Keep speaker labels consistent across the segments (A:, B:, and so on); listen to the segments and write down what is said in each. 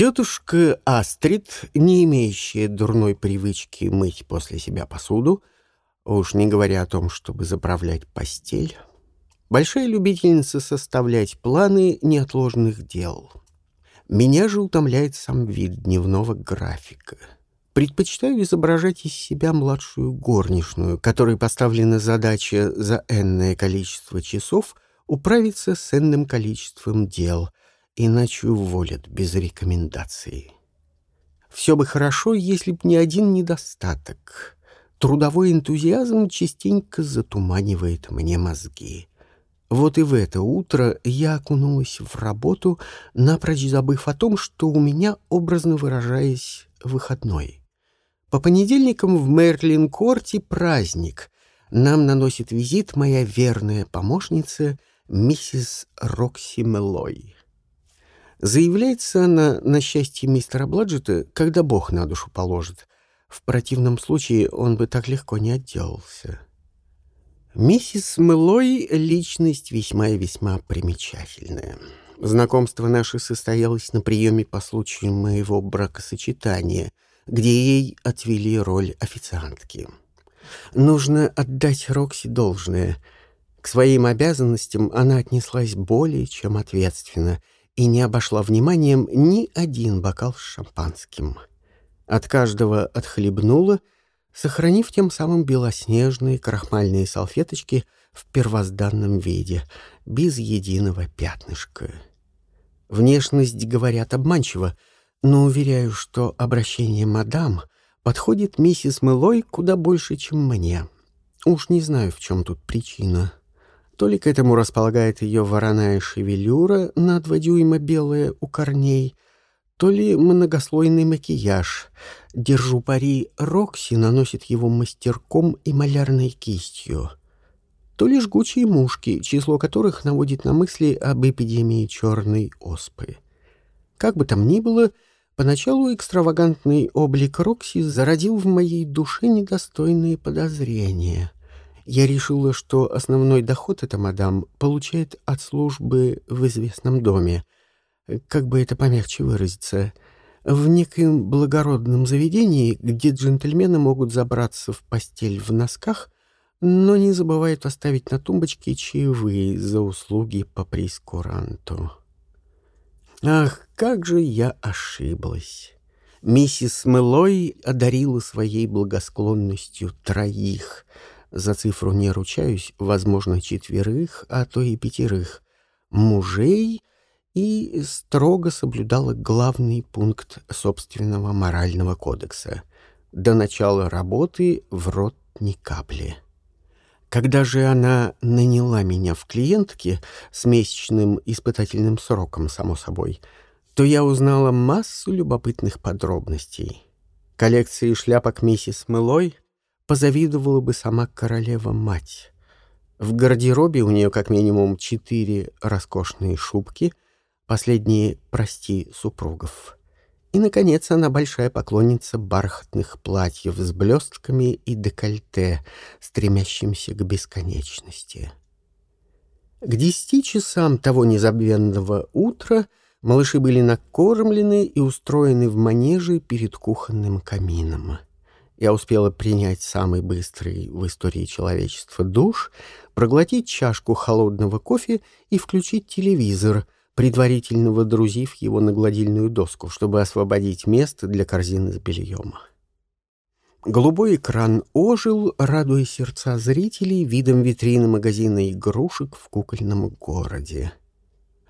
A: Тетушка Астрид, не имеющая дурной привычки мыть после себя посуду, уж не говоря о том, чтобы заправлять постель, большая любительница составлять планы неотложных дел. Меня же утомляет сам вид дневного графика. Предпочитаю изображать из себя младшую горничную, которой поставлена задача за энное количество часов управиться с энным количеством дел — иначе уволят без рекомендации. Все бы хорошо, если б не один недостаток. Трудовой энтузиазм частенько затуманивает мне мозги. Вот и в это утро я окунулась в работу, напрочь забыв о том, что у меня, образно выражаясь, выходной. По понедельникам в Мерлин-корте праздник. Нам наносит визит моя верная помощница миссис Рокси Мелой. Заявляется она на счастье мистера Бладжета, когда Бог на душу положит. В противном случае он бы так легко не отделался. Миссис Мэлой — личность весьма и весьма примечательная. Знакомство наше состоялось на приеме по случаю моего бракосочетания, где ей отвели роль официантки. Нужно отдать Рокси должное. К своим обязанностям она отнеслась более чем ответственно — и не обошла вниманием ни один бокал с шампанским. От каждого отхлебнула, сохранив тем самым белоснежные крахмальные салфеточки в первозданном виде, без единого пятнышка. Внешность, говорят, обманчиво, но уверяю, что обращение «мадам» подходит миссис Мэлой куда больше, чем мне. Уж не знаю, в чем тут причина. То ли к этому располагает ее вороная шевелюра на два дюйма белая у корней, то ли многослойный макияж. Держу пари, Рокси наносит его мастерком и малярной кистью. То ли жгучие мушки, число которых наводит на мысли об эпидемии черной оспы. Как бы там ни было, поначалу экстравагантный облик Рокси зародил в моей душе недостойные подозрения — я решила, что основной доход эта мадам получает от службы в известном доме. Как бы это помягче выразиться, в неком благородном заведении, где джентльмены могут забраться в постель в носках, но не забывают оставить на тумбочке чаевые за услуги по прескуранту. Ах, как же я ошиблась! Миссис Мэлой одарила своей благосклонностью троих — за цифру не ручаюсь, возможно, четверых, а то и пятерых, мужей и строго соблюдала главный пункт собственного морального кодекса. До начала работы в рот ни капли. Когда же она наняла меня в клиентке с месячным испытательным сроком, само собой, то я узнала массу любопытных подробностей. Коллекции шляпок миссис Мэлой — позавидовала бы сама королева-мать. В гардеробе у нее как минимум четыре роскошные шубки, последние «Прости супругов». И, наконец, она большая поклонница бархатных платьев с блестками и декольте, стремящимся к бесконечности. К десяти часам того незабвенного утра малыши были накормлены и устроены в манеже перед кухонным камином. Я успела принять самый быстрый в истории человечества душ, проглотить чашку холодного кофе и включить телевизор, предварительно водрузив его на гладильную доску, чтобы освободить место для корзины с бельем. Голубой экран ожил, радуя сердца зрителей видом витрины магазина игрушек в кукольном городе.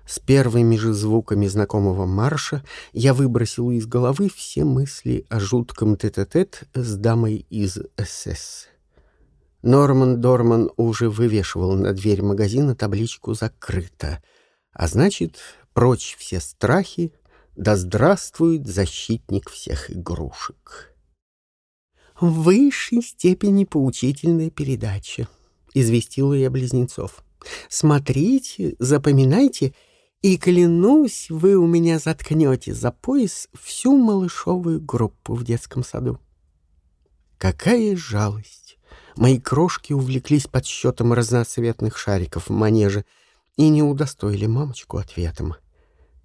A: С первыми же звуками знакомого марша я выбросил из головы все мысли о жутком тет-а-тет -тет с дамой из СС. Норман Дорман уже вывешивал на дверь магазина табличку «Закрыто», а значит, прочь все страхи, да здравствует защитник всех игрушек. «В высшей степени поучительная передача», — известила я близнецов. «Смотрите, запоминайте — и, клянусь, вы у меня заткнете за пояс всю малышовую группу в детском саду. Какая жалость! Мои крошки увлеклись подсчетом разноцветных шариков в манеже и не удостоили мамочку ответом.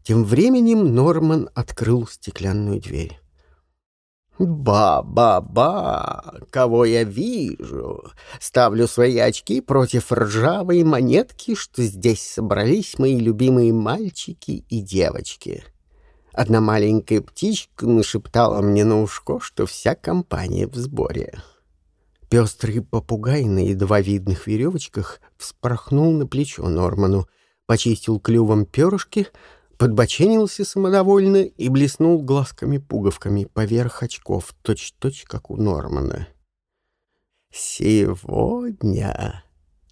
A: Тем временем Норман открыл стеклянную дверь. «Ба-ба-ба! Кого я вижу? Ставлю свои очки против ржавой монетки, что здесь собрались мои любимые мальчики и девочки». Одна маленькая птичка нашептала мне на ушко, что вся компания в сборе. Пестрый попугай на едва видных веревочках вспорхнул на плечо Норману, почистил клювом перышки, подбоченился самодовольно и блеснул глазками-пуговками поверх очков, точь-точь, как у Нормана. «Сегодня...»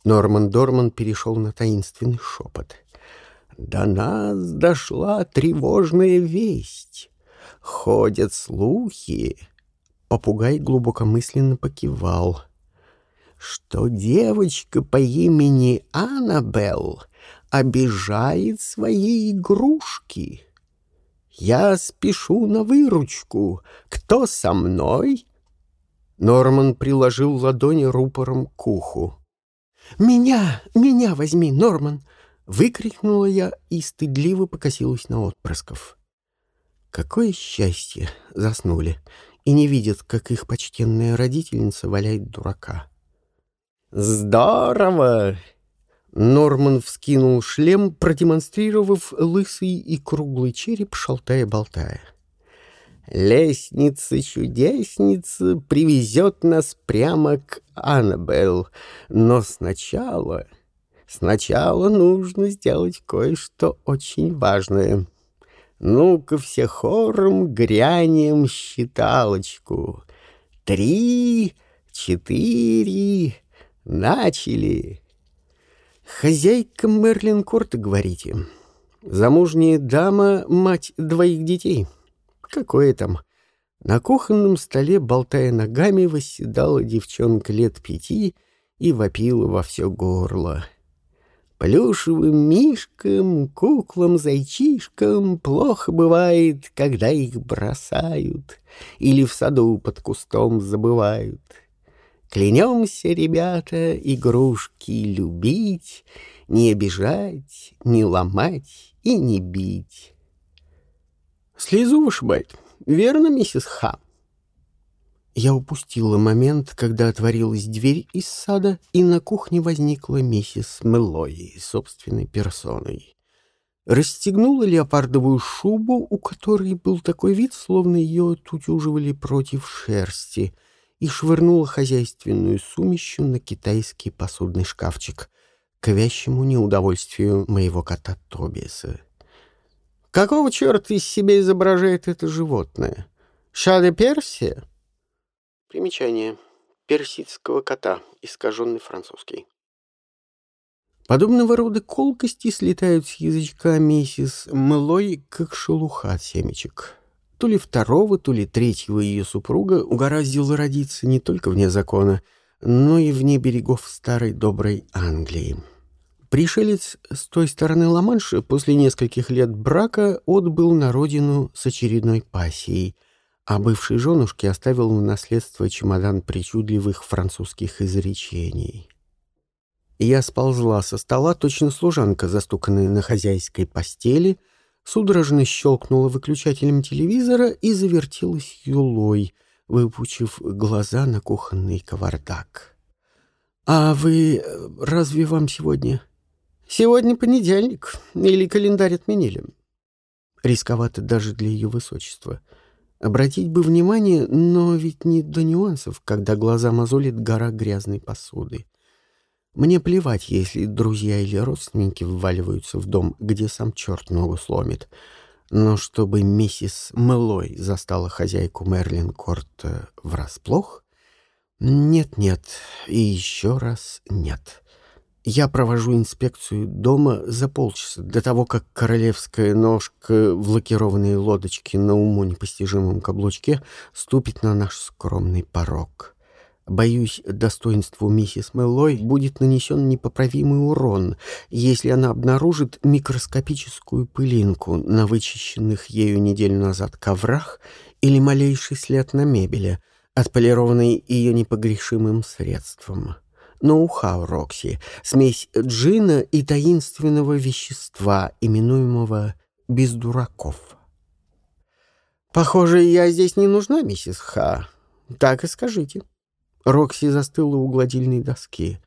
A: Норман Дорман перешел на таинственный шепот. «До нас дошла тревожная весть. Ходят слухи...» Попугай глубокомысленно покивал. «Что девочка по имени Аннабелл обижает свои игрушки. Я спешу на выручку. Кто со мной?» Норман приложил ладони рупором к уху. «Меня, меня возьми, Норман!» — выкрикнула я и стыдливо покосилась на отпрысков. Какое счастье! Заснули и не видят, как их почтенная родительница валяет дурака. «Здорово!» Норман вскинул шлем, продемонстрировав лысый и круглый череп, шалтая-болтая. «Лестница-чудесница привезет нас прямо к Аннабелл, но сначала... Сначала нужно сделать кое-что очень важное. Ну-ка все хором грянем считалочку. Три, четыре, начали!» «Хозяйка Мерлин Корта, говорите? Замужняя дама, мать двоих детей? Какое там?» На кухонном столе, болтая ногами, восседала девчонка лет пяти и вопила во все горло. Плюшевым мишкам, куклам, зайчишкам плохо бывает, когда их бросают или в саду под кустом забывают. Клянемся, ребята, игрушки любить, Не обижать, не ломать и не бить. Слезу вышибает, верно, миссис Ха? Я упустила момент, когда отворилась дверь из сада, и на кухне возникла миссис Меллои собственной персоной. Расстегнула леопардовую шубу, у которой был такой вид, словно ее отутюживали против шерсти — и швырнула хозяйственную сумищу на китайский посудный шкафчик к вящему неудовольствию моего кота Тобиаса. «Какого черта из себя изображает это животное? Шаде Персия?» Примечание. Персидского кота, искаженный французский. Подобного рода колкости слетают с язычка миссис Мэлой, как шелуха семечек то ли второго, то ли третьего ее супруга угораздило родиться не только вне закона, но и вне берегов старой доброй Англии. Пришелец с той стороны Ла-Манша после нескольких лет брака отбыл на родину с очередной пассией, а бывшей женушке оставил в наследство чемодан причудливых французских изречений. Я сползла со стола, точно служанка, застуканная на хозяйской постели — судорожно щелкнула выключателем телевизора и завертелась юлой, выпучив глаза на кухонный кавардак. «А вы... разве вам сегодня...» «Сегодня понедельник, или календарь отменили?» Рисковато даже для ее высочества. Обратить бы внимание, но ведь не до нюансов, когда глаза мозолит гора грязной посуды. Мне плевать, если друзья или родственники вваливаются в дом, где сам черт ногу сломит. Но чтобы миссис Мэлой застала хозяйку Мерлин Корт врасплох? Нет-нет, и еще раз нет. Я провожу инспекцию дома за полчаса до того, как королевская ножка в лакированной лодочке на уму непостижимом каблучке ступит на наш скромный порог. Боюсь, достоинству миссис Мэллой будет нанесен непоправимый урон, если она обнаружит микроскопическую пылинку на вычищенных ею неделю назад коврах или малейший след на мебели, отполированный ее непогрешимым средством. Ноу-хау Рокси — смесь джина и таинственного вещества, именуемого без дураков. «Похоже, я здесь не нужна, миссис Ха. Так и скажите». Рокси застыла у гладильной доски.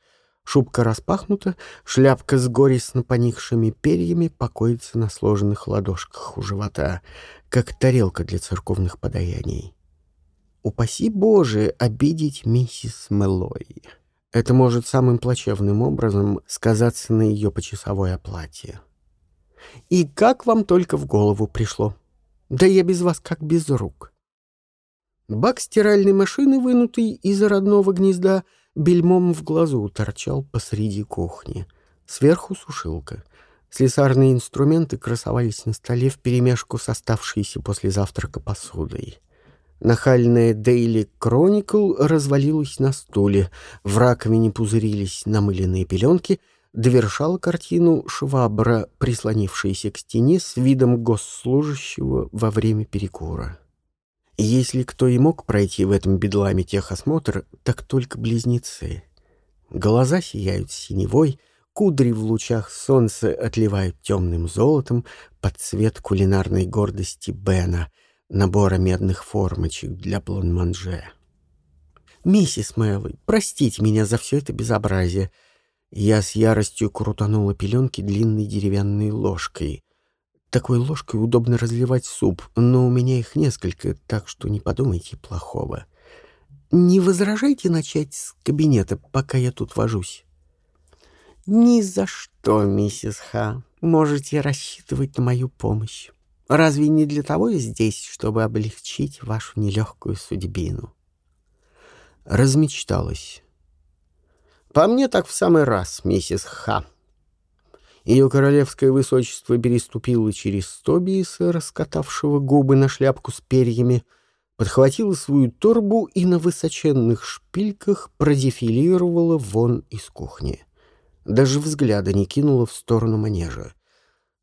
A: Шубка распахнута, шляпка с горестно поникшими перьями покоится на сложенных ладошках у живота, как тарелка для церковных подаяний. Упаси Боже обидеть миссис Мэллой. Это может самым плачевным образом сказаться на ее почасовой оплате. И как вам только в голову пришло? Да я без вас как без рук. Бак стиральной машины, вынутый из родного гнезда, бельмом в глазу торчал посреди кухни. Сверху сушилка. Слесарные инструменты красовались на столе вперемешку с оставшейся после завтрака посудой. Нахальная Daily Chronicle развалилась на стуле, в раковине пузырились намыленные пеленки, довершала картину швабра, прислонившаяся к стене с видом госслужащего во время перекура. Если кто и мог пройти в этом бедламе техосмотр, так только близнецы. Глаза сияют синевой, кудри в лучах солнца отливают темным золотом под цвет кулинарной гордости Бена — набора медных формочек для бланманже. «Миссис Мэллой, простите меня за все это безобразие». Я с яростью крутанула пеленки длинной деревянной ложкой. Такой ложкой удобно разливать суп, но у меня их несколько, так что не подумайте плохого. Не возражайте начать с кабинета, пока я тут вожусь. Ни за что, миссис Ха. Можете рассчитывать на мою помощь. Разве не для того я здесь, чтобы облегчить вашу нелегкую судьбину? Размечталась. По мне так в самый раз, миссис Ха. Ее королевское высочество переступило через Тобиса, раскатавшего губы на шляпку с перьями, подхватила свою торбу и на высоченных шпильках продефилировала вон из кухни. Даже взгляда не кинула в сторону манежа.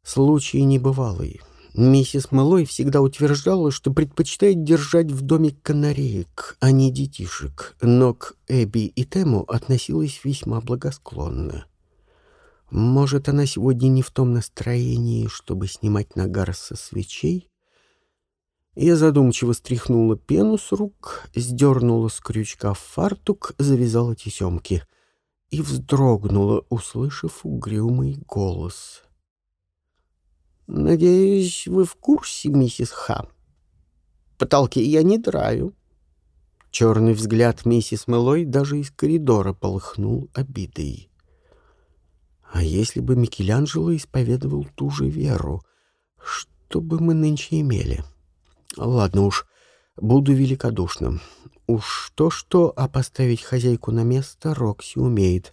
A: Случай небывалый. Миссис Малой всегда утверждала, что предпочитает держать в доме канареек, а не детишек, но к Эбби и Тему относилась весьма благосклонно. Может, она сегодня не в том настроении, чтобы снимать нагар со свечей? Я задумчиво стряхнула пену с рук, сдернула с крючка фартук, завязала тесемки и вздрогнула, услышав угрюмый голос — Надеюсь, вы в курсе, миссис Ха. Потолки я не драю. Черный взгляд миссис Мэлой даже из коридора полыхнул обидой. А если бы Микеланджело исповедовал ту же веру, что бы мы нынче имели? Ладно уж, буду великодушным. Уж то-что, а поставить хозяйку на место Рокси умеет.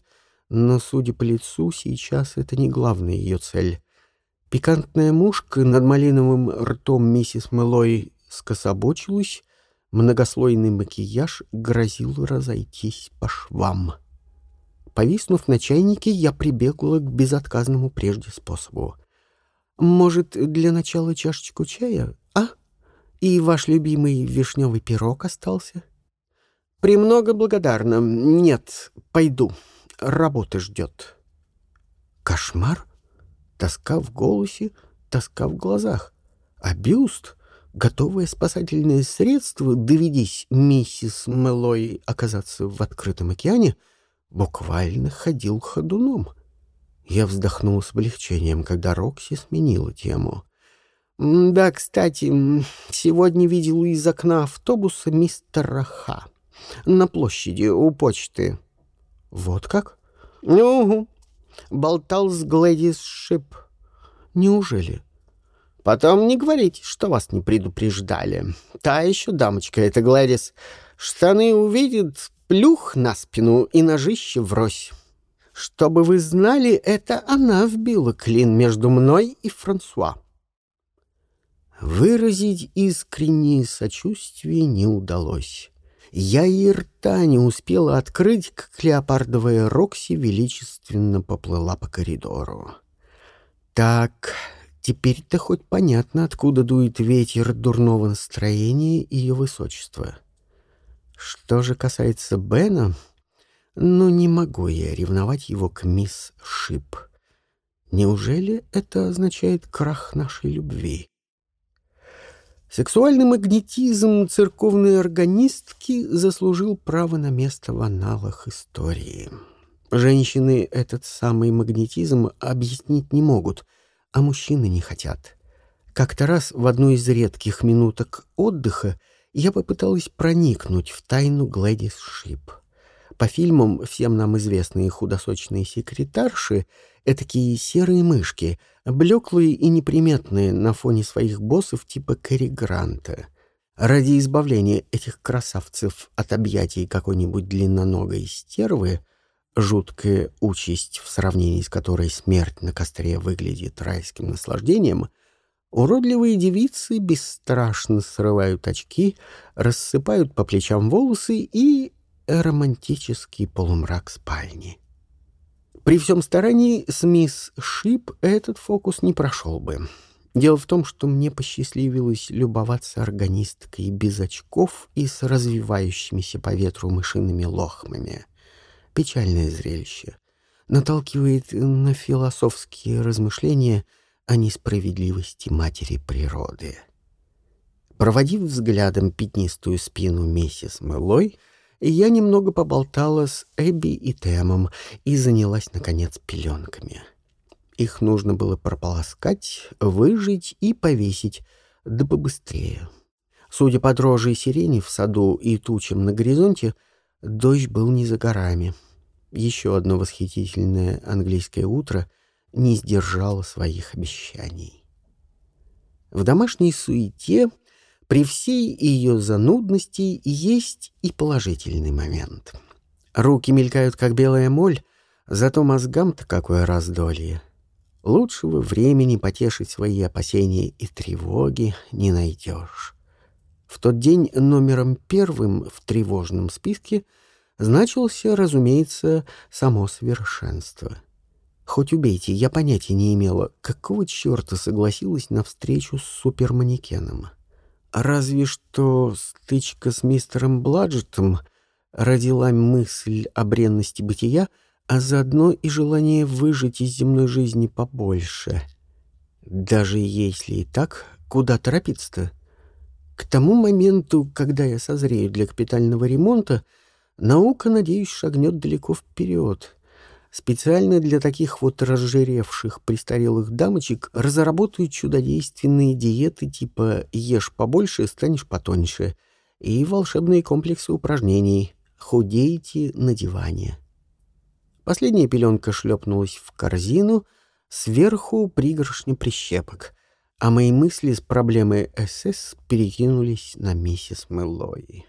A: Но, судя по лицу, сейчас это не главная ее цель. Пикантная мушка над малиновым ртом миссис Мэлой скособочилась, многослойный макияж грозил разойтись по швам. Повиснув на чайнике, я прибегла к безотказному прежде способу. «Может, для начала чашечку чая, а? И ваш любимый вишневый пирог остался?» «Премного благодарна. Нет, пойду. Работа ждет». «Кошмар?» Тоска в голосе, тоска в глазах. А бюст, готовое спасательное средство, доведись миссис Мэлой оказаться в открытом океане, буквально ходил ходуном. Я вздохнул с облегчением, когда Рокси сменила тему. «Да, кстати, сегодня видел из окна автобуса мистера Ха. На площади у почты». «Вот как?» «Угу болтал с Глэдис Шип. Неужели? Потом не говорите, что вас не предупреждали. Та еще дамочка, эта Глэдис. Штаны увидит, плюх на спину и ножище врозь. Чтобы вы знали, это она вбила клин между мной и Франсуа. Выразить искреннее сочувствие не удалось. Я и рта не успела открыть, как леопардовая Рокси величественно поплыла по коридору. Так, теперь-то хоть понятно, откуда дует ветер дурного настроения ее высочества. Что же касается Бена, ну не могу я ревновать его к мисс Шип. Неужели это означает крах нашей любви? Сексуальный магнетизм церковной органистки заслужил право на место в аналах истории. Женщины этот самый магнетизм объяснить не могут, а мужчины не хотят. Как-то раз в одну из редких минуток отдыха я попыталась проникнуть в тайну Глэдис Шип. По фильмам всем нам известные худосочные секретарши — этакие серые мышки, блеклые и неприметные на фоне своих боссов типа Кэрри Гранта. Ради избавления этих красавцев от объятий какой-нибудь длинноногой стервы, жуткая участь, в сравнении с которой смерть на костре выглядит райским наслаждением — Уродливые девицы бесстрашно срывают очки, рассыпают по плечам волосы и романтический полумрак спальни. При всем старании с мисс Шип этот фокус не прошел бы. Дело в том, что мне посчастливилось любоваться органисткой без очков и с развивающимися по ветру мышиными лохмами. Печальное зрелище. Наталкивает на философские размышления о несправедливости матери природы. Проводив взглядом пятнистую спину миссис Мэлой, я немного поболтала с Эбби и Темом и занялась, наконец, пеленками. Их нужно было прополоскать, выжить и повесить, да побыстрее. Судя по дрожи и сирени в саду и тучам на горизонте, дождь был не за горами. Еще одно восхитительное английское утро не сдержало своих обещаний. В домашней суете при всей ее занудности есть и положительный момент. Руки мелькают, как белая моль, зато мозгам-то какое раздолье. Лучшего времени потешить свои опасения и тревоги не найдешь. В тот день номером первым в тревожном списке значился, разумеется, само совершенство. Хоть убейте, я понятия не имела, какого черта согласилась на встречу с суперманекеном. Разве что стычка с мистером Бладжетом родила мысль о бренности бытия, а заодно и желание выжить из земной жизни побольше. Даже если и так, куда торопиться-то? К тому моменту, когда я созрею для капитального ремонта, наука, надеюсь, шагнет далеко вперед — Специально для таких вот разжиревших престарелых дамочек разработают чудодейственные диеты типа «ешь побольше, станешь потоньше» и волшебные комплексы упражнений «худеете на диване». Последняя пеленка шлепнулась в корзину, сверху пригоршня прищепок, а мои мысли с проблемой СС перекинулись на миссис Мэллои.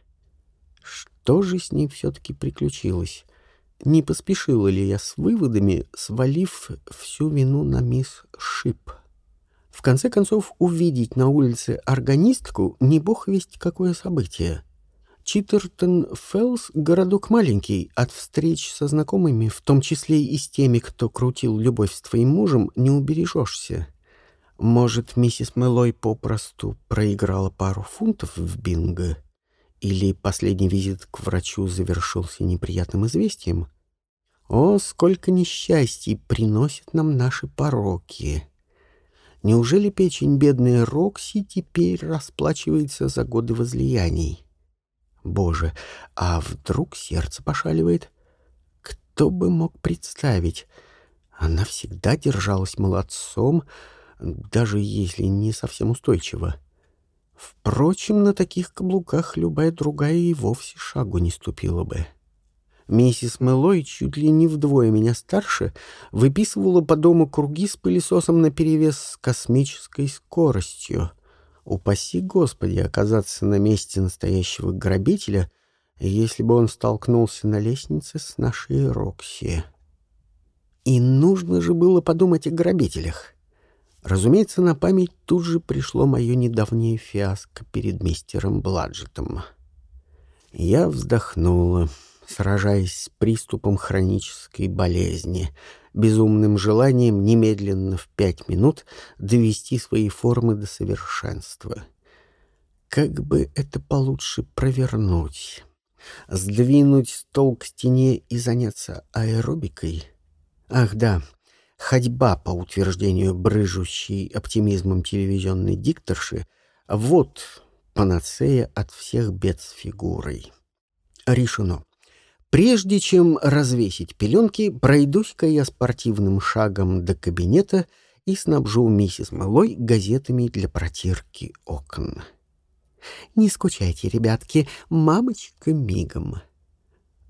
A: Что же с ней все-таки приключилось? Не поспешила ли я с выводами, свалив всю вину на мисс Шип? В конце концов, увидеть на улице органистку не бог весть какое событие. Читтертон Феллс — городок маленький, от встреч со знакомыми, в том числе и с теми, кто крутил любовь с твоим мужем, не убережешься. Может, миссис Мэлой попросту проиграла пару фунтов в бинго? Или последний визит к врачу завершился неприятным известием? О, сколько несчастий приносят нам наши пороки! Неужели печень бедной Рокси теперь расплачивается за годы возлияний? Боже, а вдруг сердце пошаливает? Кто бы мог представить? Она всегда держалась молодцом, даже если не совсем устойчиво. Впрочем, на таких каблуках любая другая и вовсе шагу не ступила бы. Миссис Мэлой, чуть ли не вдвое меня старше, выписывала по дому круги с пылесосом наперевес с космической скоростью. Упаси Господи оказаться на месте настоящего грабителя, если бы он столкнулся на лестнице с нашей Рокси. И нужно же было подумать о грабителях. Разумеется, на память тут же пришло мое недавнее фиаско перед мистером Бладжетом. Я вздохнула, сражаясь с приступом хронической болезни, безумным желанием немедленно в пять минут довести свои формы до совершенства. Как бы это получше провернуть? Сдвинуть стол к стене и заняться аэробикой? Ах да, Ходьба, по утверждению брыжущей оптимизмом телевизионной дикторши, вот панацея от всех бед с фигурой. Решено. Прежде чем развесить пеленки, пройдусь-ка я спортивным шагом до кабинета и снабжу миссис Малой газетами для протирки окон. Не скучайте, ребятки, мамочка мигом.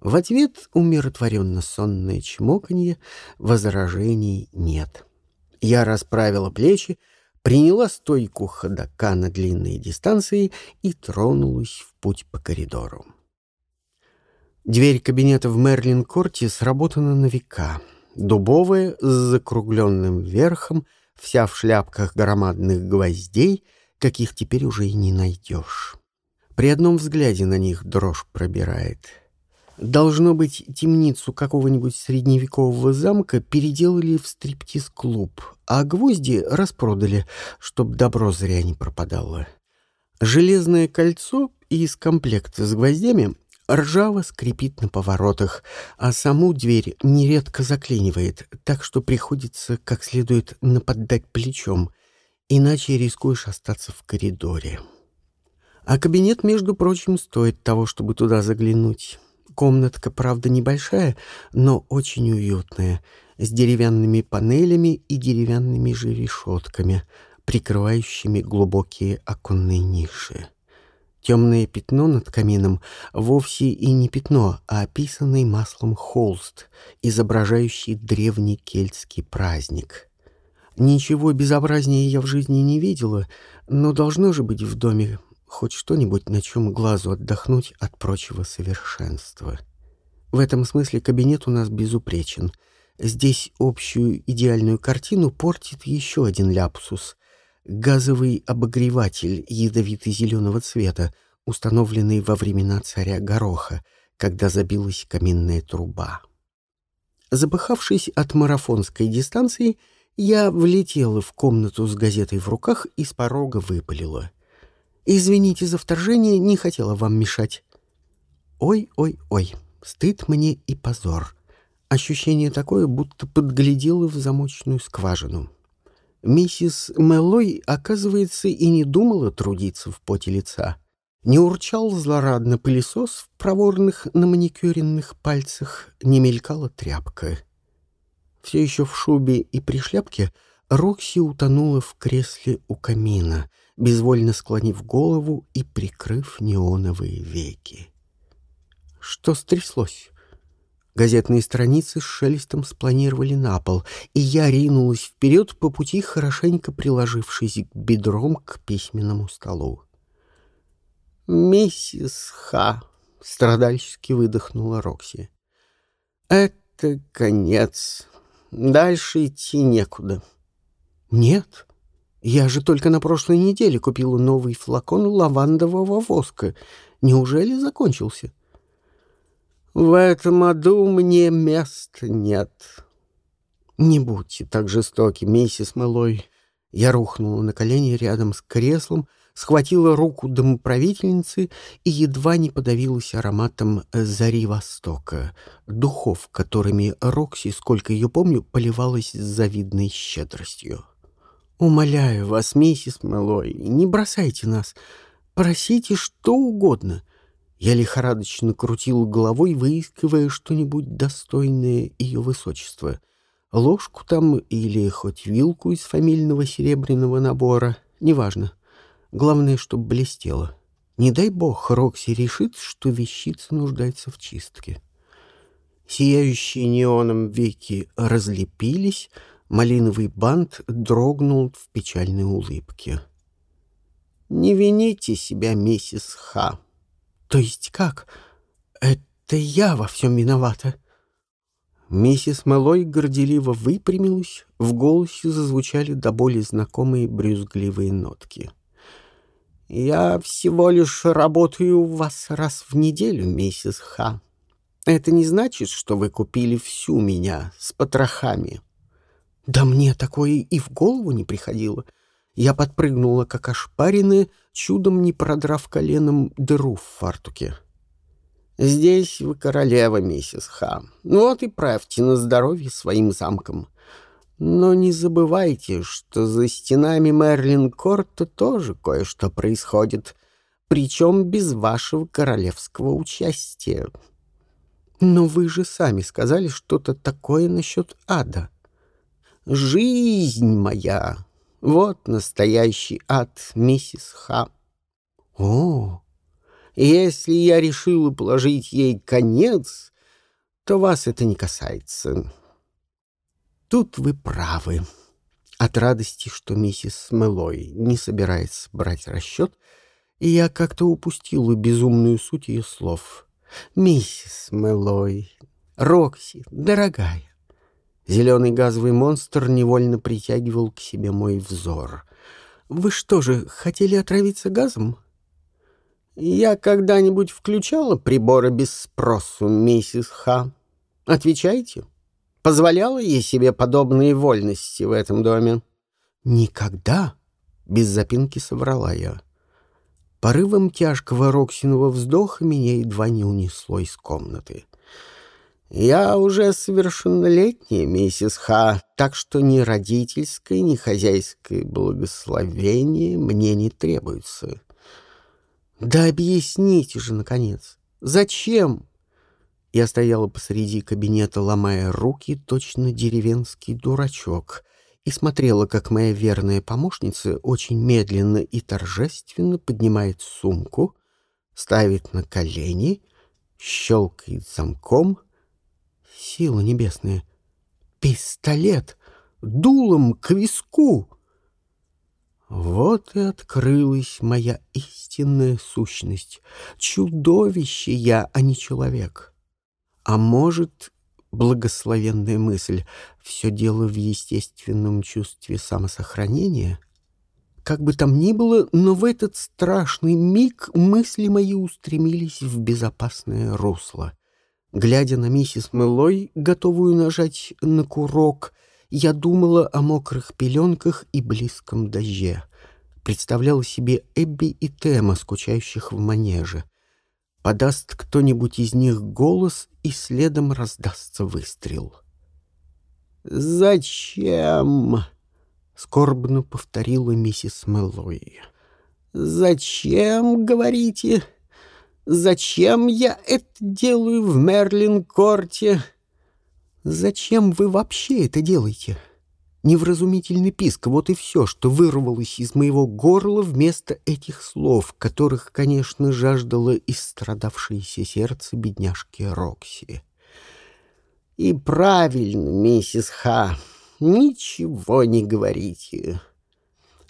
A: В ответ умиротворенно сонное чмоканье, возражений нет. Я расправила плечи, приняла стойку ходока на длинные дистанции и тронулась в путь по коридору. Дверь кабинета в Мерлин-корте сработана на века. Дубовая, с закругленным верхом, вся в шляпках громадных гвоздей, каких теперь уже и не найдешь. При одном взгляде на них дрожь пробирает — Должно быть, темницу какого-нибудь средневекового замка переделали в стриптиз-клуб, а гвозди распродали, чтоб добро зря не пропадало. Железное кольцо из комплекта с гвоздями ржаво скрипит на поворотах, а саму дверь нередко заклинивает, так что приходится как следует наподдать плечом, иначе рискуешь остаться в коридоре. А кабинет, между прочим, стоит того, чтобы туда заглянуть. Комнатка, правда, небольшая, но очень уютная, с деревянными панелями и деревянными же решетками, прикрывающими глубокие оконные ниши. Темное пятно над камином вовсе и не пятно, а описанный маслом холст, изображающий древний кельтский праздник. Ничего безобразнее я в жизни не видела, но должно же быть в доме хоть что-нибудь, на чем глазу отдохнуть от прочего совершенства. В этом смысле кабинет у нас безупречен. Здесь общую идеальную картину портит еще один ляпсус — газовый обогреватель ядовито-зеленого цвета, установленный во времена царя Гороха, когда забилась каминная труба. Запыхавшись от марафонской дистанции, я влетела в комнату с газетой в руках и с порога выпалила — Извините за вторжение, не хотела вам мешать. Ой-ой-ой, стыд мне и позор. Ощущение такое, будто подглядела в замочную скважину. Миссис Мэллой, оказывается, и не думала трудиться в поте лица. Не урчал злорадно пылесос в проворных на маникюренных пальцах, не мелькала тряпка. Все еще в шубе и при шляпке Рокси утонула в кресле у камина — безвольно склонив голову и прикрыв неоновые веки. Что стряслось? Газетные страницы с шелестом спланировали на пол, и я ринулась вперед по пути, хорошенько приложившись к бедром к письменному столу. «Миссис Ха!» — страдальчески выдохнула Рокси. «Это конец. Дальше идти некуда». «Нет, я же только на прошлой неделе купила новый флакон лавандового воска. Неужели закончился? В этом аду мне места нет. Не будьте так жестоки, миссис Мэлой. Я рухнула на колени рядом с креслом, схватила руку домоправительницы и едва не подавилась ароматом «Зари Востока», духов, которыми Рокси, сколько ее помню, поливалась с завидной щедростью. Умоляю вас, миссис Мэлой, не бросайте нас. Просите что угодно. Я лихорадочно крутил головой, выискивая что-нибудь достойное ее высочества. Ложку там или хоть вилку из фамильного серебряного набора, неважно. Главное, чтобы блестело. Не дай бог, Рокси решит, что вещица нуждается в чистке. Сияющие неоном веки разлепились, Малиновый бант дрогнул в печальной улыбке. «Не вините себя, миссис Ха». «То есть как? Это я во всем виновата?» Миссис Малой горделиво выпрямилась, в голосе зазвучали до боли знакомые брюзгливые нотки. «Я всего лишь работаю у вас раз в неделю, миссис Ха. Это не значит, что вы купили всю меня с потрохами». Да мне такое и в голову не приходило. Я подпрыгнула, как ошпаренная, чудом не продрав коленом дыру в фартуке. «Здесь вы королева, миссис Ха. Ну вот и правьте на здоровье своим замком. Но не забывайте, что за стенами Мерлин-Корта тоже кое-что происходит, причем без вашего королевского участия. Но вы же сами сказали что-то такое насчет ада. Жизнь моя, вот настоящий ад, миссис Ха. О, если я решила положить ей конец, то вас это не касается. Тут вы правы. От радости, что миссис Мэлой не собирается брать расчет, я как-то упустила безумную суть ее слов. «Миссис Мэлой, Рокси, дорогая». Зеленый газовый монстр невольно притягивал к себе мой взор. «Вы что же, хотели отравиться газом?» «Я когда-нибудь включала приборы без спросу, миссис Ха? Отвечайте. Позволяла ей себе подобные вольности в этом доме?» «Никогда!» — без запинки соврала я. Порывом тяжкого Роксиного вздоха меня едва не унесло из комнаты. «Я уже совершеннолетняя, миссис Ха, так что ни родительское, ни хозяйское благословение мне не требуется. «Да объясните же, наконец, зачем?» Я стояла посреди кабинета, ломая руки, точно деревенский дурачок, и смотрела, как моя верная помощница очень медленно и торжественно поднимает сумку, ставит на колени, щелкает замком. Сила небесная! Пистолет! Дулом к виску! Вот и открылась моя истинная сущность. Чудовище я, а не человек. А может, благословенная мысль, все дело в естественном чувстве самосохранения? Как бы там ни было, но в этот страшный миг мысли мои устремились в безопасное русло. Глядя на миссис Мэлой, готовую нажать на курок, я думала о мокрых пеленках и близком дожде. Представляла себе Эбби и Тема, скучающих в манеже. Подаст кто-нибудь из них голос, и следом раздастся выстрел. «Зачем?» — скорбно повторила миссис Мэллои. «Зачем, говорите? Зачем я это делаю в Мерлин-корте?» «Зачем вы вообще это делаете?» Невразумительный писк — вот и все, что вырвалось из моего горла вместо этих слов, которых, конечно, жаждало истрадавшееся сердце бедняжки Рокси. «И правильно, миссис Ха, ничего не говорите».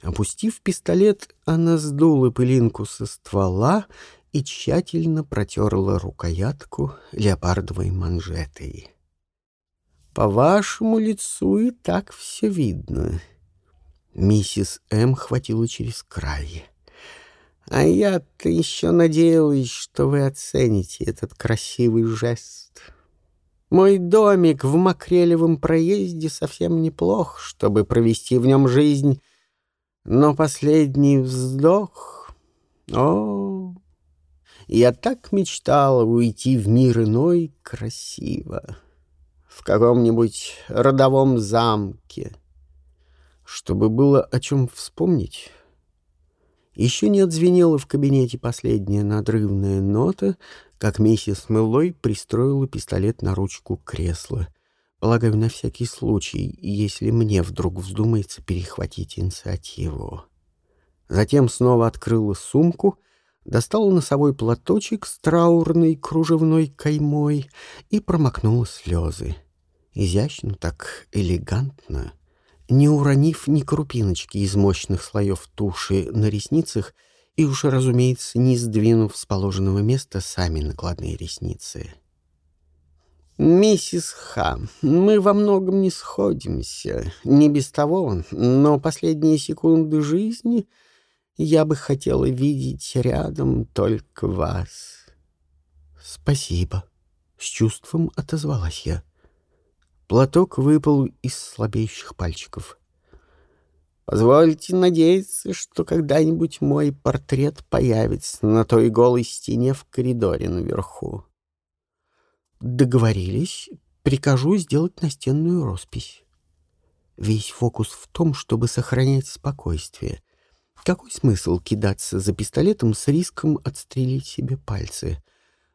A: Опустив пистолет, она сдула пылинку со ствола и тщательно протерла рукоятку леопардовой манжетой. По вашему лицу и так все видно. Миссис М. хватила через край. А я-то еще надеялась, что вы оцените этот красивый жест. Мой домик в Макрелевом проезде совсем неплох, чтобы провести в нем жизнь, но последний вздох... О, я так мечтала уйти в мир иной красиво в каком-нибудь родовом замке, чтобы было о чем вспомнить. Еще не отзвенела в кабинете последняя надрывная нота, как миссис Мэллой пристроила пистолет на ручку кресла. Полагаю, на всякий случай, если мне вдруг вздумается перехватить инициативу. Затем снова открыла сумку, достала носовой платочек с траурной кружевной каймой и промокнула слезы изящно, так элегантно, не уронив ни крупиночки из мощных слоев туши на ресницах и уж, разумеется, не сдвинув с положенного места сами накладные ресницы. «Миссис Ха, мы во многом не сходимся, не без того, но последние секунды жизни я бы хотела видеть рядом только вас». «Спасибо», — с чувством отозвалась я. Платок выпал из слабеющих пальчиков. «Позвольте надеяться, что когда-нибудь мой портрет появится на той голой стене в коридоре наверху». «Договорились. Прикажу сделать настенную роспись». Весь фокус в том, чтобы сохранять спокойствие. Какой смысл кидаться за пистолетом с риском отстрелить себе пальцы?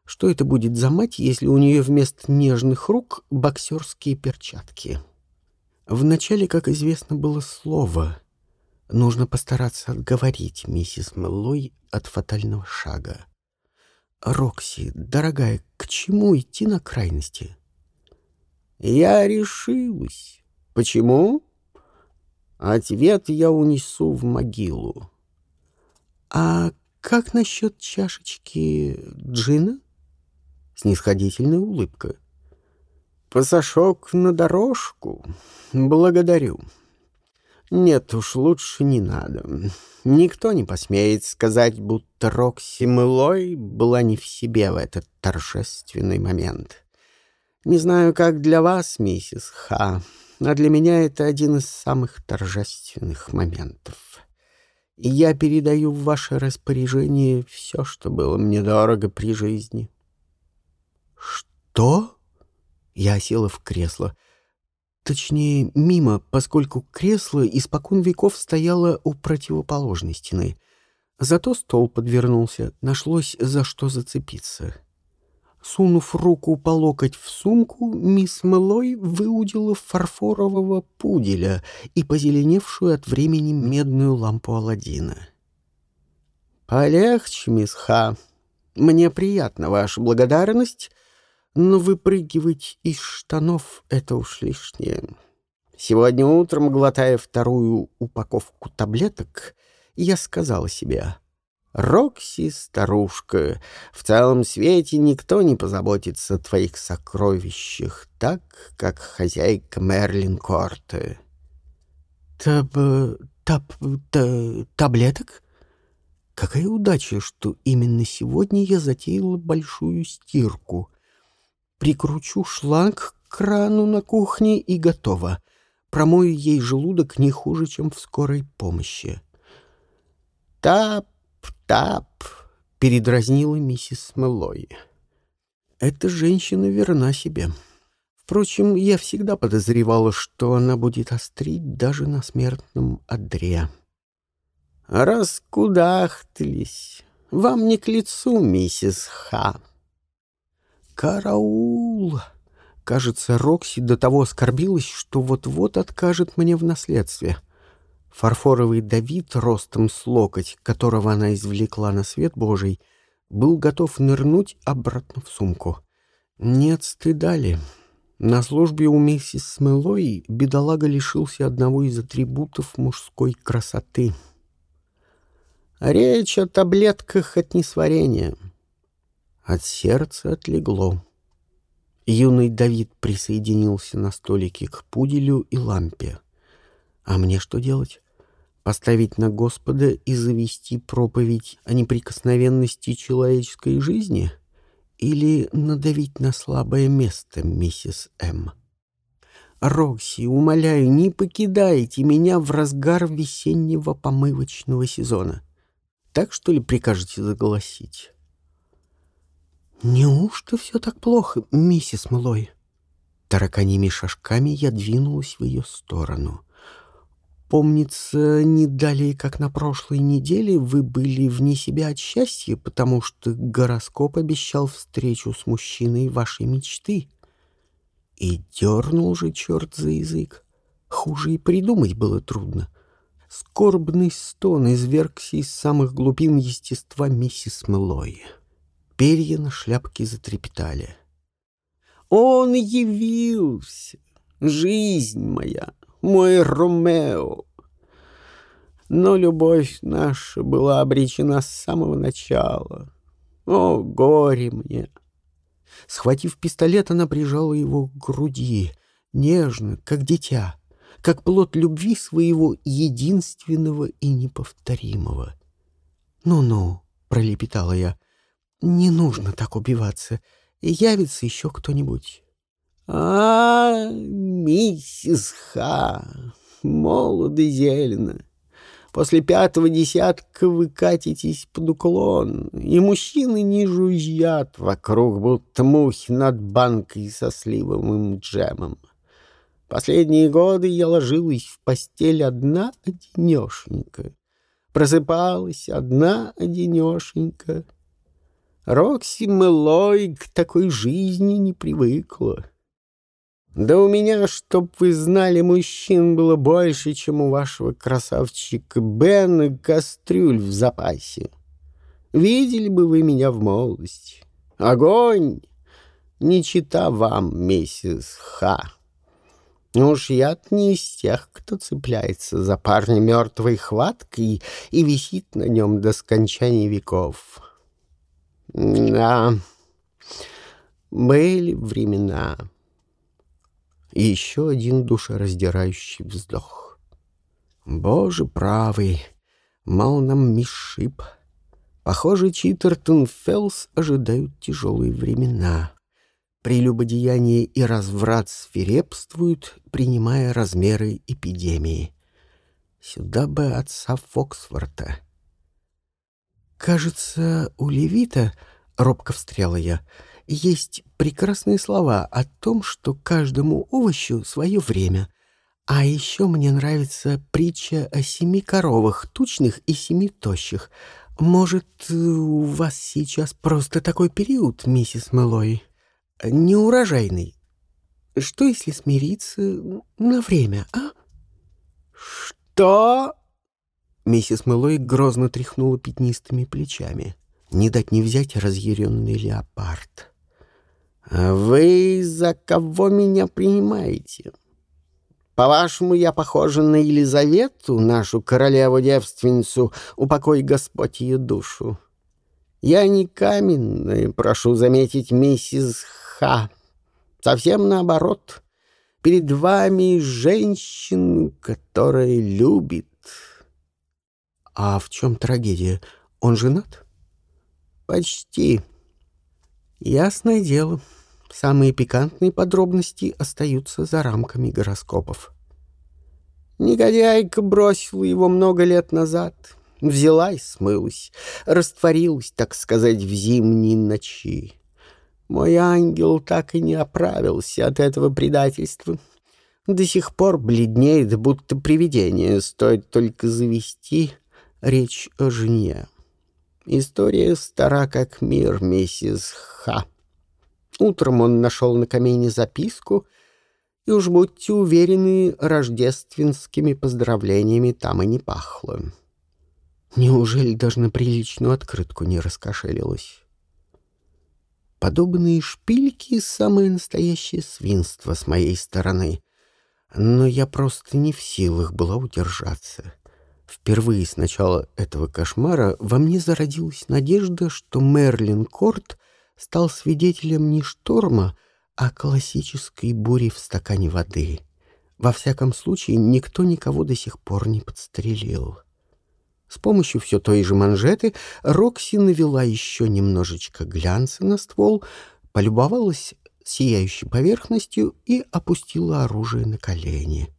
A: Что это будет за мать, если у нее вместо нежных рук боксерские перчатки? Вначале, как известно, было слово. Нужно постараться отговорить миссис Мэллой от фатального шага. «Рокси, дорогая, к чему идти на крайности?» «Я решилась. Почему?» «Ответ я унесу в могилу». «А как насчет чашечки джина?» Снисходительная улыбка. «Посошок на дорожку? Благодарю. Нет уж, лучше не надо. Никто не посмеет сказать, будто Рокси Мылой была не в себе в этот торжественный момент. Не знаю, как для вас, миссис Ха, а для меня это один из самых торжественных моментов. И я передаю в ваше распоряжение все, что было мне дорого при жизни. «Что?» Я села в кресло. Точнее, мимо, поскольку кресло испокон веков стояло у противоположной стены. Зато стол подвернулся, нашлось за что зацепиться. Сунув руку по локоть в сумку, мисс Мэлой выудила фарфорового пуделя и позеленевшую от времени медную лампу Аладдина. «Полегче, мисс Ха. Мне приятна ваша благодарность, но выпрыгивать из штанов — это уж лишнее. Сегодня утром, глотая вторую упаковку таблеток, я сказала себе, «Рокси, старушка, в целом свете никто не позаботится о твоих сокровищах так, как хозяйка Мерлин Корте». «Таб... таб... та, таблеток?» Какая удача, что именно сегодня я затеяла большую стирку. Прикручу шланг к крану на кухне и готово. Промою ей желудок не хуже, чем в скорой помощи. «Тап-тап!» — передразнила миссис Мэллой. Эта женщина верна себе. Впрочем, я всегда подозревала, что она будет острить даже на смертном одре. «Раскудахтались. Вам не к лицу, миссис Ха», «Караул!» Кажется, Рокси до того оскорбилась, что вот-вот откажет мне в наследстве. Фарфоровый Давид, ростом с локоть, которого она извлекла на свет Божий, был готов нырнуть обратно в сумку. Нет стыда ли? На службе у миссис Смелой бедолага лишился одного из атрибутов мужской красоты. Речь о таблетках от несварения — от сердца отлегло. Юный Давид присоединился на столике к пуделю и лампе. А мне что делать? Поставить на Господа и завести проповедь о неприкосновенности человеческой жизни? Или надавить на слабое место, миссис М.? Рокси, умоляю, не покидайте меня в разгар весеннего помывочного сезона. Так что ли прикажете заголосить? «Неужто все так плохо, миссис Млой?» Тараканьими шажками я двинулась в ее сторону. «Помнится, не далее, как на прошлой неделе, вы были вне себя от счастья, потому что гороскоп обещал встречу с мужчиной вашей мечты. И дернул же черт за язык. Хуже и придумать было трудно. Скорбный стон извергся из самых глубин естества миссис Мэллои». Перья на шляпке затрепетали. «Он явился! Жизнь моя, мой Ромео!» Но любовь наша была обречена с самого начала. О, горе мне! Схватив пистолет, она прижала его к груди, нежно, как дитя, как плод любви своего единственного и неповторимого. «Ну-ну», — пролепетала я, не нужно так убиваться. Явится еще кто-нибудь. А, миссис Ха, молодо зелено. После пятого десятка вы катитесь под уклон, и мужчины не жужжат вокруг, будто мухи над банкой со сливовым джемом. Последние годы я ложилась в постель одна одинешенька. Просыпалась одна одинешенька. Рокси Мэлой к такой жизни не привыкла. Да у меня, чтоб вы знали, мужчин было больше, чем у вашего красавчика Бена кастрюль в запасе. Видели бы вы меня в молодости. Огонь! Не чита вам, миссис Ха. Ну уж я не из тех, кто цепляется за парня мертвой хваткой и висит на нем до скончания веков. Да, были времена. Еще один душераздирающий вздох. Боже правый, мал нам мишип. Похоже, Читертон Фелс ожидают тяжелые времена. Прелюбодеяние и разврат свирепствуют, принимая размеры эпидемии. Сюда бы отца Фоксворта. «Кажется, у Левита, — робко встряла я, — есть прекрасные слова о том, что каждому овощу свое время. А еще мне нравится притча о семи коровах, тучных и семи тощих. Может, у вас сейчас просто такой период, миссис Мэлой?» неурожайный. Что, если смириться на время, а? Что? Миссис Мэлой грозно тряхнула пятнистыми плечами. Не дать не взять разъяренный леопард. А вы за кого меня принимаете? По-вашему, я похожа на Елизавету, нашу королеву-девственницу, упокой Господь ее душу? Я не каменная, прошу заметить, миссис Ха. Совсем наоборот. Перед вами женщина, которая любит. А в чем трагедия? Он женат? Почти. Ясное дело. Самые пикантные подробности остаются за рамками гороскопов. Негодяйка бросила его много лет назад. Взяла и смылась, растворилась, так сказать, в зимней ночи. Мой ангел так и не оправился от этого предательства. До сих пор бледнеет, будто привидение, стоит только завести речь о жене. История стара как мир, миссис Ха. Утром он нашел на камине записку, и уж будьте уверены, рождественскими поздравлениями там и не пахло. Неужели даже на приличную открытку не раскошелилась? Подобные шпильки — самое настоящее свинство с моей стороны. Но я просто не в силах была удержаться. Впервые с начала этого кошмара во мне зародилась надежда, что Мерлин Корт стал свидетелем не шторма, а классической бури в стакане воды. Во всяком случае, никто никого до сих пор не подстрелил. С помощью все той же манжеты Рокси навела еще немножечко глянца на ствол, полюбовалась сияющей поверхностью и опустила оружие на колени.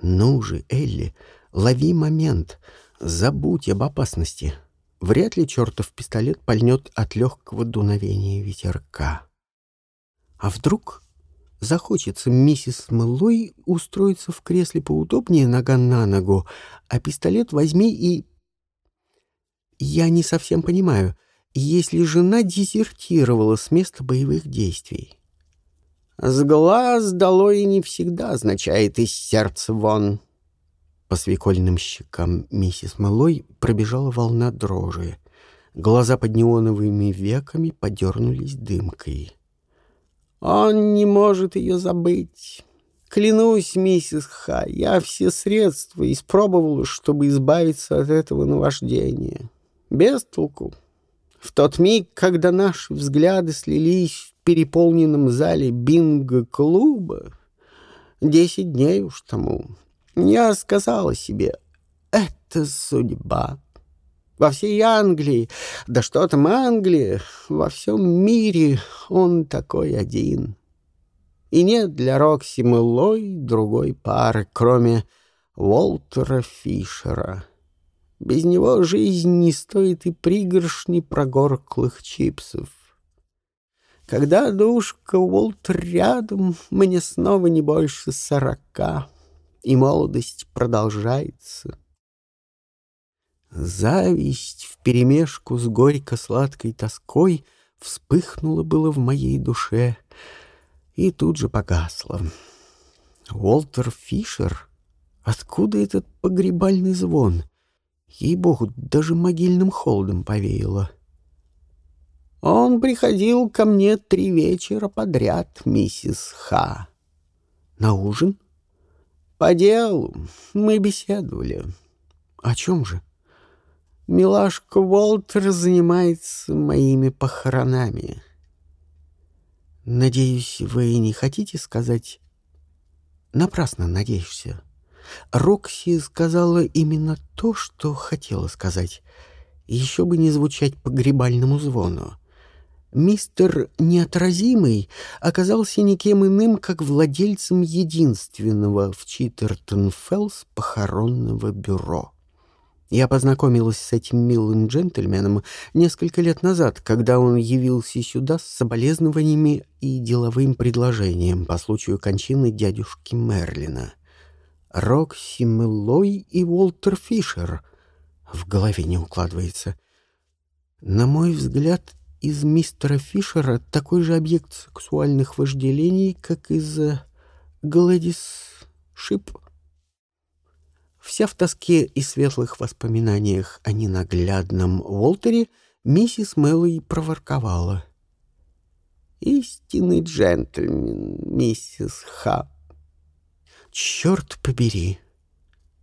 A: «Ну же, Элли, лови момент, забудь об опасности. Вряд ли чертов пистолет пальнет от легкого дуновения ветерка. А вдруг захочется миссис Мэллой устроиться в кресле поудобнее нога на ногу, а пистолет возьми и... Я не совсем понимаю, если жена дезертировала с места боевых действий. «С глаз долой не всегда означает из сердца вон». По свекольным щекам миссис Мэллой пробежала волна дрожи. Глаза под неоновыми веками подернулись дымкой. Он не может ее забыть. Клянусь, миссис Ха, я все средства испробовал, чтобы избавиться от этого наваждения. Без толку. В тот миг, когда наши взгляды слились в переполненном зале бинго-клуба, десять дней уж тому, я сказала себе, это судьба. Во всей Англии, да что там Англия, во всем мире он такой один. И нет для Рокси Мэллой другой пары, кроме Уолтера Фишера. Без него жизнь не стоит и пригоршни прогорклых чипсов. Когда душка Уолтер рядом, мне снова не больше сорока, и молодость продолжается. Зависть вперемешку с горько-сладкой тоской вспыхнула было в моей душе и тут же погасла. Уолтер Фишер? Откуда этот погребальный звон? Ей-богу, даже могильным холодом повеяло. Он приходил ко мне три вечера подряд, миссис Ха. На ужин? По делу. Мы беседовали. О чем же? Милашка Уолтер занимается моими похоронами. Надеюсь, вы не хотите сказать... Напрасно надеешься. Рокси сказала именно то, что хотела сказать. Еще бы не звучать погребальному звону мистер Неотразимый оказался никем иным, как владельцем единственного в Читтертон-Феллс похоронного бюро. Я познакомилась с этим милым джентльменом несколько лет назад, когда он явился сюда с соболезнованиями и деловым предложением по случаю кончины дядюшки Мерлина. Рокси Мэллой и Уолтер Фишер. В голове не укладывается. На мой взгляд, из мистера Фишера такой же объект сексуальных вожделений, как из э, Гладис Шип. Вся в тоске и светлых воспоминаниях о ненаглядном Уолтере миссис Мэллоу проворковала. «Истинный джентльмен, миссис Ха». «Черт побери!»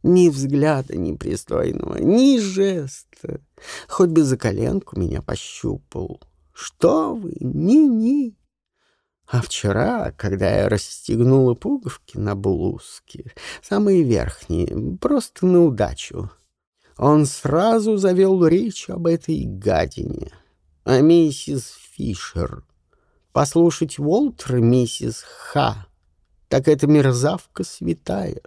A: Ни взгляда непристойного, ни жеста. Хоть бы за коленку меня пощупал. Что вы, ни-ни. А вчера, когда я расстегнула пуговки на блузке, самые верхние, просто на удачу, он сразу завел речь об этой гадине. А миссис Фишер. Послушать Уолтера, миссис Ха, так эта мерзавка святая.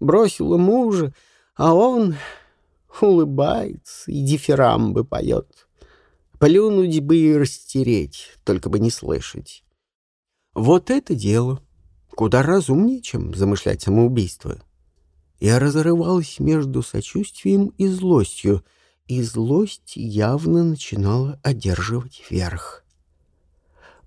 A: Бросила мужа, а он улыбается и дифирамбы поет. Плюнуть бы и растереть, только бы не слышать. Вот это дело. Куда разумнее, чем замышлять самоубийство. Я разрывалась между сочувствием и злостью, и злость явно начинала одерживать верх.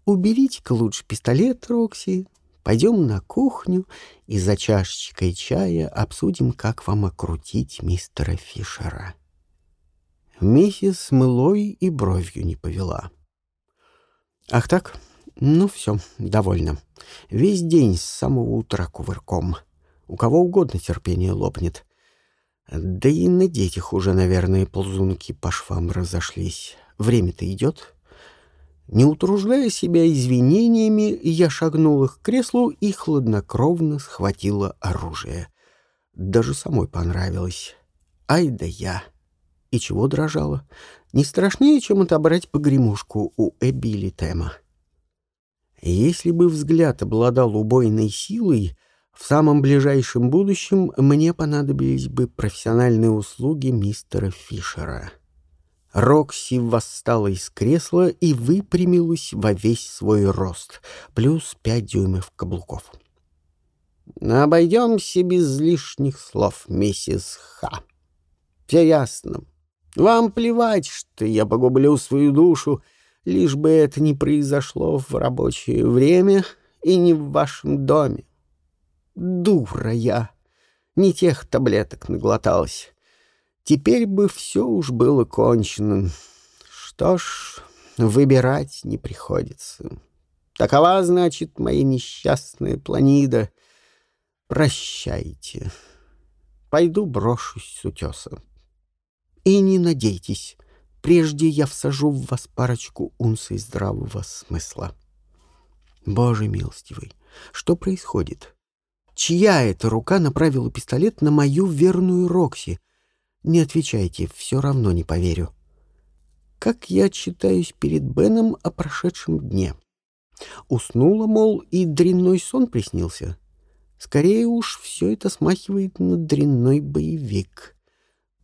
A: «Уберите-ка лучше пистолет, Рокси. Пойдем на кухню и за чашечкой чая обсудим, как вам окрутить мистера Фишера». Миссис Мылой и бровью не повела. «Ах так? Ну все, довольно. Весь день с самого утра кувырком. У кого угодно терпение лопнет. Да и на детях уже, наверное, ползунки по швам разошлись. Время-то идет». Не утруждая себя извинениями, я шагнула к креслу и хладнокровно схватила оружие. Даже самой понравилось. Ай да я! И чего дрожала? Не страшнее, чем отобрать погремушку у Эбили Тема. Если бы взгляд обладал убойной силой, в самом ближайшем будущем мне понадобились бы профессиональные услуги мистера Фишера. Рокси восстала из кресла и выпрямилась во весь свой рост, плюс пять дюймов каблуков. «Обойдемся без лишних слов, миссис Ха. Все ясно. Вам плевать, что я погублю свою душу, лишь бы это не произошло в рабочее время и не в вашем доме. Дура я, не тех таблеток наглоталась. Теперь бы все уж было кончено. Что ж, выбирать не приходится. Такова, значит, моя несчастная планида. Прощайте. Пойду брошусь с утеса. И не надейтесь, прежде я всажу в вас парочку унций здравого смысла. Боже милостивый, что происходит? Чья эта рука направила пистолет на мою верную Рокси? Не отвечайте, все равно не поверю. Как я читаюсь перед Беном о прошедшем дне? Уснула, мол, и дрянной сон приснился. Скорее уж все это смахивает на дрянной боевик.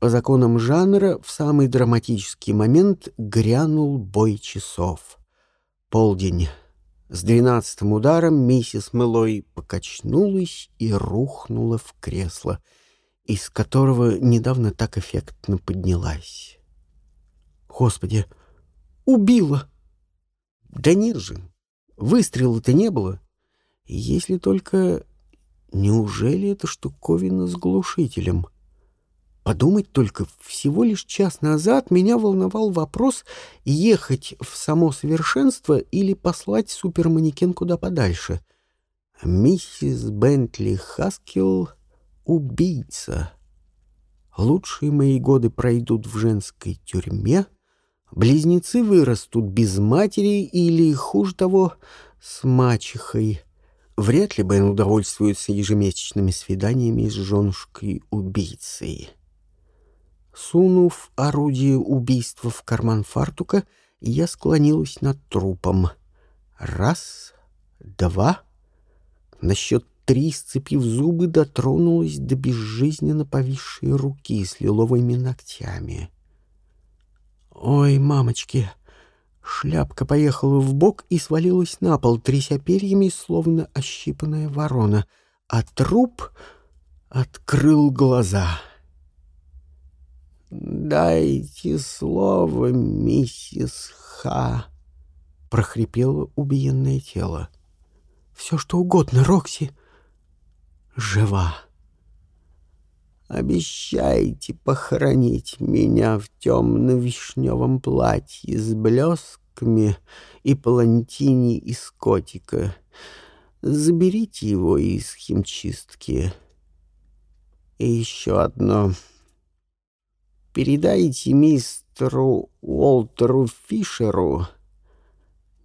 A: По законам жанра в самый драматический момент грянул бой часов. Полдень. С двенадцатым ударом миссис Мэлой покачнулась и рухнула в кресло, из которого недавно так эффектно поднялась. «Господи, убила!» «Да нет же, выстрела-то не было. Если только... Неужели это штуковина с глушителем?» Подумать только, всего лишь час назад меня волновал вопрос, ехать в само совершенство или послать суперманекен куда подальше. Миссис Бентли Хаскил — убийца. Лучшие мои годы пройдут в женской тюрьме, близнецы вырастут без матери или, хуже того, с мачехой. Вряд ли Бен удовольствуется ежемесячными свиданиями с женушкой-убийцей. Сунув орудие убийства в карман фартука, я склонилась над трупом. Раз, два. На счет три, сцепив зубы, дотронулась до безжизненно повисшей руки с лиловыми ногтями. «Ой, мамочки!» Шляпка поехала в бок и свалилась на пол, тряся перьями, словно ощипанная ворона, а труп открыл глаза — «Дайте слово, миссис Ха!» — прохрипело убиенное тело. «Все, что угодно, Рокси!» «Жива!» «Обещайте похоронить меня в темно-вишневом платье с блесками и палантине из котика. Заберите его из химчистки. И еще одно...» передайте мистеру Уолтеру Фишеру,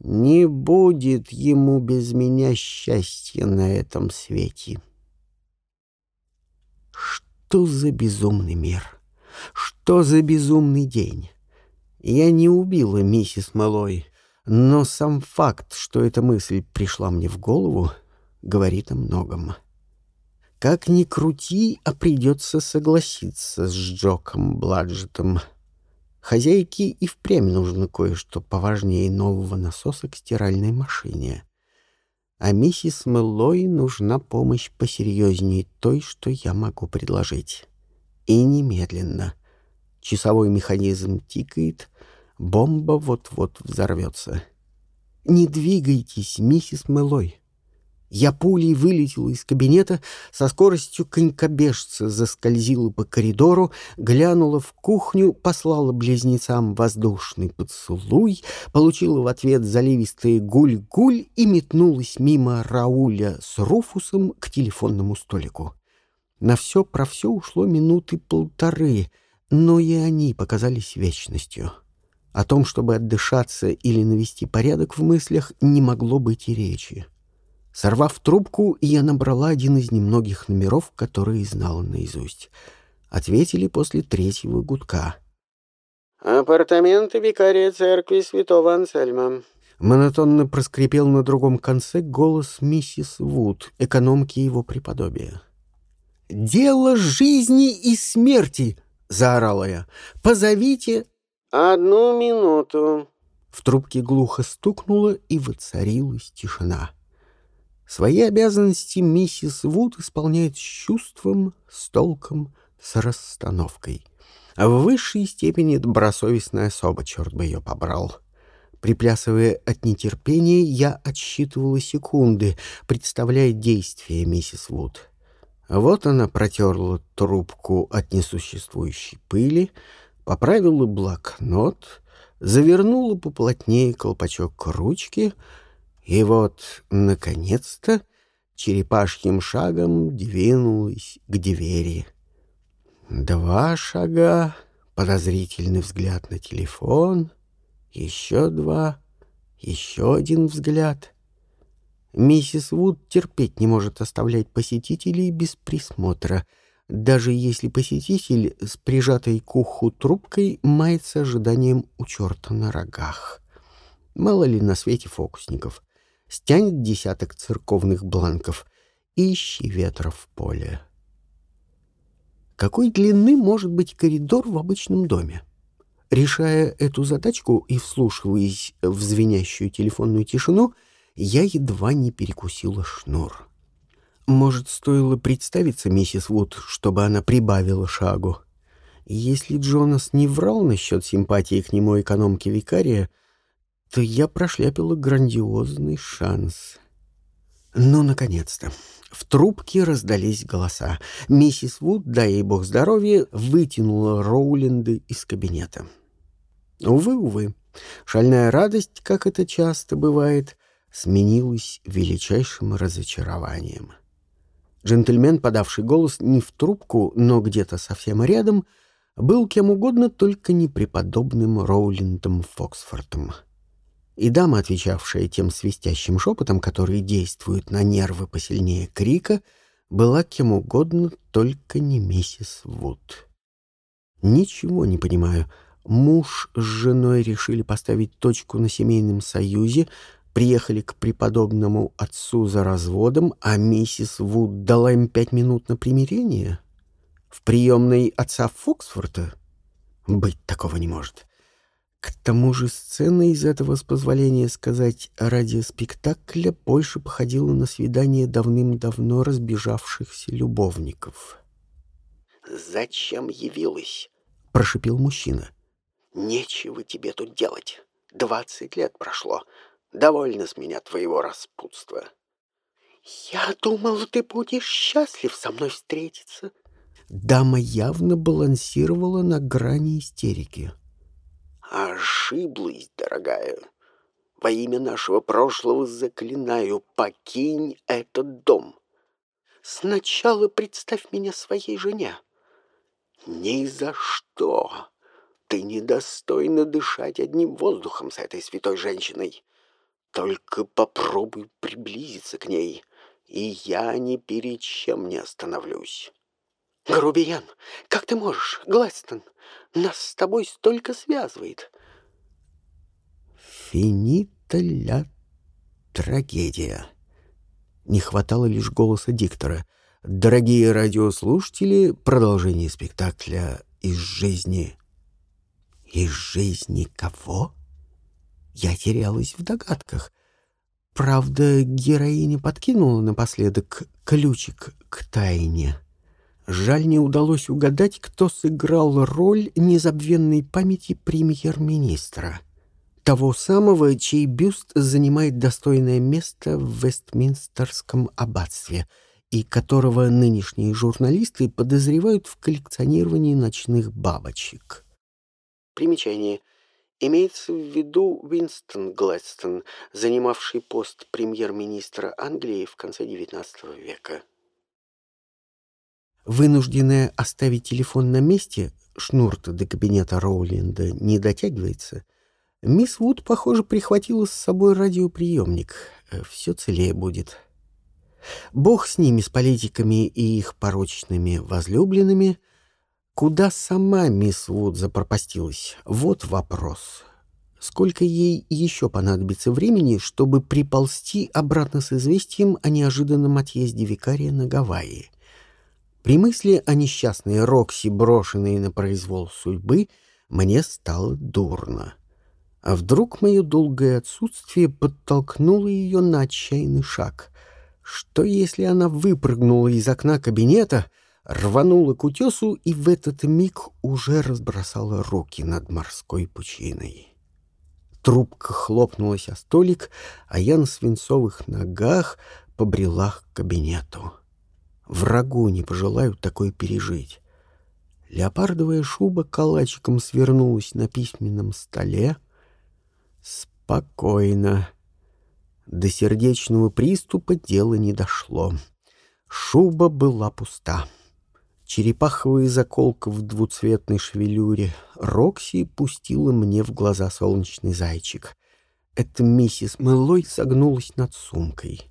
A: не будет ему без меня счастья на этом свете. Что за безумный мир? Что за безумный день? Я не убила миссис Малой, но сам факт, что эта мысль пришла мне в голову, говорит о многом. Как ни крути, а придется согласиться с Джоком Бладжетом. Хозяйке и впрямь нужно кое-что поважнее нового насоса к стиральной машине. А миссис Мэллой нужна помощь посерьезнее той, что я могу предложить. И немедленно. Часовой механизм тикает, бомба вот-вот взорвется. «Не двигайтесь, миссис Мэллой!» Я пулей вылетела из кабинета, со скоростью конькобежца заскользила по коридору, глянула в кухню, послала близнецам воздушный поцелуй, получила в ответ заливистые гуль-гуль и метнулась мимо Рауля с Руфусом к телефонному столику. На все про все ушло минуты полторы, но и они показались вечностью. О том, чтобы отдышаться или навести порядок в мыслях, не могло быть и речи. Сорвав трубку, я набрала один из немногих номеров, которые знала наизусть. Ответили после третьего гудка.
B: «Апартаменты викария церкви святого Ансельма».
A: Монотонно проскрипел на другом конце голос миссис Вуд, экономки его преподобия. «Дело жизни и смерти!» — заорала я. «Позовите...»
B: «Одну минуту».
A: В трубке глухо стукнуло, и воцарилась тишина. Свои обязанности миссис Вуд исполняет с чувством, с толком, с расстановкой. А в высшей степени добросовестная особа, черт бы ее побрал. Приплясывая от нетерпения, я отсчитывала секунды, представляя действия миссис Вуд. Вот она протерла трубку от несуществующей пыли, поправила блокнот, завернула поплотнее колпачок ручки — и вот, наконец-то, черепашьим шагом двинулась к двери. Два шага, подозрительный взгляд на телефон, еще два, еще один взгляд. Миссис Вуд терпеть не может оставлять посетителей без присмотра, даже если посетитель с прижатой к уху трубкой мается ожиданием у черта на рогах. Мало ли на свете фокусников стянет десяток церковных бланков и ищи ветра в поле. Какой длины может быть коридор в обычном доме? Решая эту задачку и вслушиваясь в звенящую телефонную тишину, я едва не перекусила шнур. Может, стоило представиться миссис Вуд, чтобы она прибавила шагу? Если Джонас не врал насчет симпатии к нему экономки викария, то я прошляпила грандиозный шанс. Ну, наконец-то. В трубке раздались голоса. Миссис Вуд, дай ей бог здоровья, вытянула Роуленды из кабинета. Увы, увы, шальная радость, как это часто бывает, сменилась величайшим разочарованием. Джентльмен, подавший голос не в трубку, но где-то совсем рядом, был кем угодно, только не преподобным Роулиндом Фоксфортом. И дама, отвечавшая тем свистящим шепотом, который действует на нервы посильнее крика, была кем угодно, только не миссис Вуд. Ничего не понимаю. Муж с женой решили поставить точку на семейном союзе, приехали к преподобному отцу за разводом, а миссис Вуд дала им пять минут на примирение? В приемной отца Фоксфорта? Быть такого не может. К тому же сцена из этого, с позволения сказать, ради спектакля больше походила на свидание давным-давно разбежавшихся любовников.
B: «Зачем явилась?»
A: — прошипел мужчина.
B: «Нечего тебе тут делать. Двадцать лет прошло. Довольно с меня твоего распутства. Я думал, ты будешь счастлив со мной встретиться.
A: Дама явно балансировала на грани истерики.
B: Ошиблась, дорогая. Во имя нашего прошлого заклинаю, покинь этот дом. Сначала представь меня своей жене. Ни за что. Ты недостойна дышать одним воздухом с этой святой женщиной. Только попробуй приблизиться к ней, и я ни перед чем не остановлюсь. Грубиян, как ты можешь, Глэстон? Нас с тобой столько связывает.
A: Финита ля трагедия. Не хватало лишь голоса диктора. Дорогие радиослушатели, продолжение спектакля из жизни. Из жизни кого? Я терялась в догадках. Правда, героиня подкинула напоследок ключик к тайне. Жаль, не удалось угадать, кто сыграл роль незабвенной памяти премьер-министра. Того самого, чей бюст занимает достойное место в Вестминстерском аббатстве и которого нынешние журналисты подозревают в коллекционировании ночных бабочек.
B: Примечание. Имеется в виду Уинстон Глэдстон, занимавший пост премьер-министра Англии в конце XIX века.
A: Вынужденная оставить телефон на месте, шнур-то до кабинета Роулинда не дотягивается, мисс Вуд, похоже, прихватила с собой радиоприемник. Все целее будет. Бог с ними, с политиками и их порочными возлюбленными — Куда сама мисс Вуд запропастилась? Вот вопрос. Сколько ей еще понадобится времени, чтобы приползти обратно с известием о неожиданном отъезде викария на Гавайи? При мысли о несчастной Рокси, брошенной на произвол судьбы, мне стало дурно. А вдруг мое долгое отсутствие подтолкнуло ее на отчаянный шаг? Что, если она выпрыгнула из окна кабинета — рванула к утесу и в этот миг уже разбросала руки над морской пучиной. Трубка хлопнулась о столик, а я на свинцовых ногах побрела к кабинету. Врагу не пожелаю такое пережить. Леопардовая шуба калачиком свернулась на письменном столе. Спокойно. До сердечного приступа дело не дошло. Шуба была пуста черепаховая заколка в двуцветной шевелюре. Рокси пустила мне в глаза солнечный зайчик. Эта миссис Мэллой согнулась над сумкой.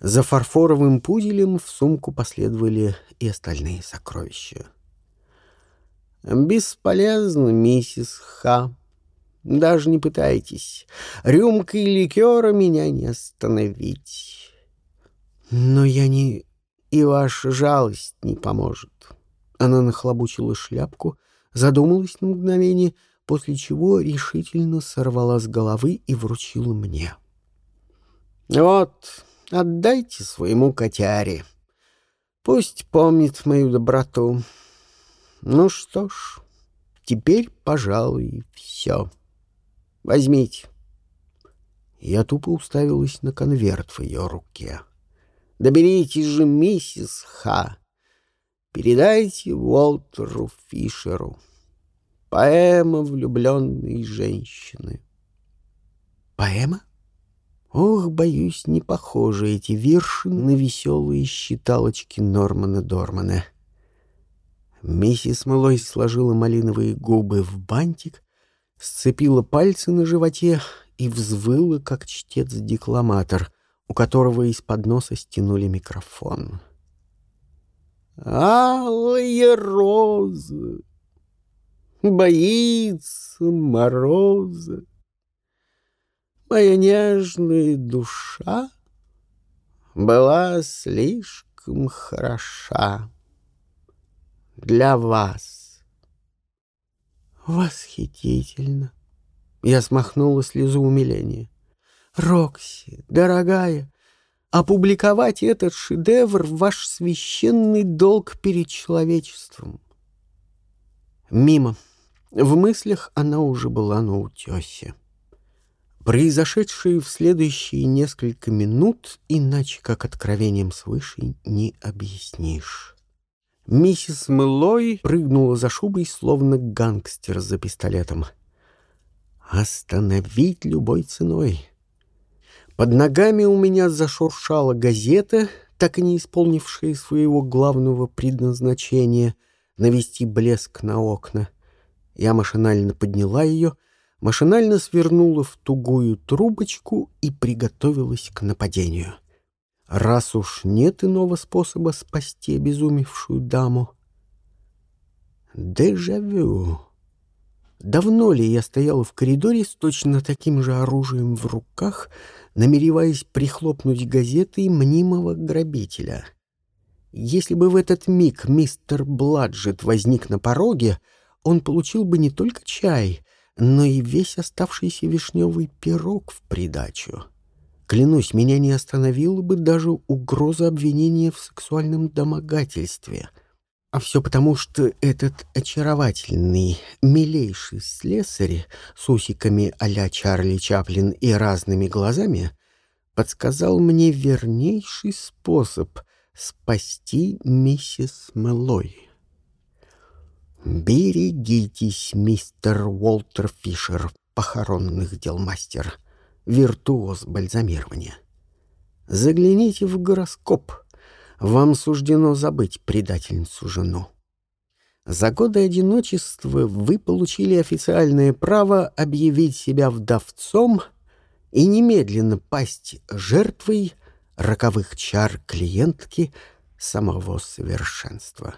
A: За фарфоровым пуделем в сумку последовали и остальные сокровища. «Бесполезно, миссис Ха. Даже не пытайтесь. Рюмкой ликера меня не остановить. Но я не и ваша жалость не поможет. Она нахлобучила шляпку, задумалась на мгновение, после чего решительно сорвала с головы и вручила мне. Вот, отдайте своему котяре. Пусть помнит мою доброту. Ну что ж, теперь, пожалуй, все. Возьмите. Я тупо уставилась на конверт в ее руке. Доберитесь же, миссис Ха. Передайте Уолтеру Фишеру. Поэма влюбленной женщины. Поэма? Ох, боюсь, не похожи эти вирши на веселые считалочки Нормана Дормана. Миссис Мэлой сложила малиновые губы в бантик, сцепила пальцы на животе и взвыла, как чтец-декламатор, у которого из-под носа стянули микрофон. «Алые розы! Боится мороза!» Моя нежная душа была слишком хороша для вас. Восхитительно. Я смахнула слезу умиления. Рокси, дорогая, опубликовать этот шедевр — ваш священный долг перед человечеством. Мимо. В мыслях она уже была на утесе. Произошедшее в следующие несколько минут, иначе как откровением свыше, не объяснишь. Миссис Мэлой прыгнула за шубой, словно гангстер за пистолетом. «Остановить любой ценой!» Под ногами у меня зашуршала газета, так и не исполнившая своего главного предназначения — навести блеск на окна. Я машинально подняла ее — машинально свернула в тугую трубочку и приготовилась к нападению. Раз уж нет иного способа спасти обезумевшую даму. Дежавю. Давно ли я стояла в коридоре с точно таким же оружием в руках, намереваясь прихлопнуть газетой мнимого грабителя? Если бы в этот миг мистер Бладжет возник на пороге, он получил бы не только чай, но и весь оставшийся вишневый пирог в придачу. Клянусь, меня не остановила бы даже угроза обвинения в сексуальном домогательстве. А все потому, что этот очаровательный, милейший слесарь с усиками а Чарли Чаплин и разными глазами подсказал мне вернейший способ спасти миссис Мэлой. «Берегитесь, мистер Уолтер Фишер, похоронных дел мастер, виртуоз бальзамирования. Загляните в гороскоп. Вам суждено забыть предательницу жену. За годы одиночества вы получили официальное право объявить себя вдовцом и немедленно пасть жертвой роковых чар клиентки самого совершенства».